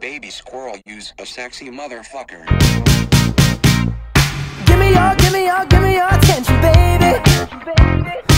Baby squirrel, use a sexy motherfucker. Give me your, give me your, give me your attention, baby.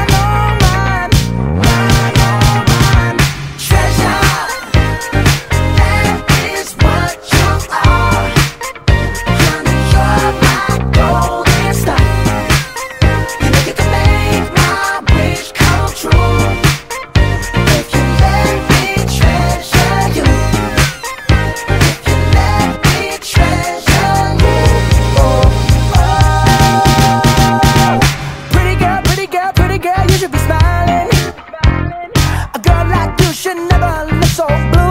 so blue.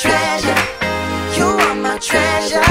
treasure. You are my treasure.